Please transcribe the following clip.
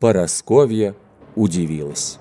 Поросковья удивилась.